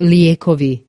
lijekovi.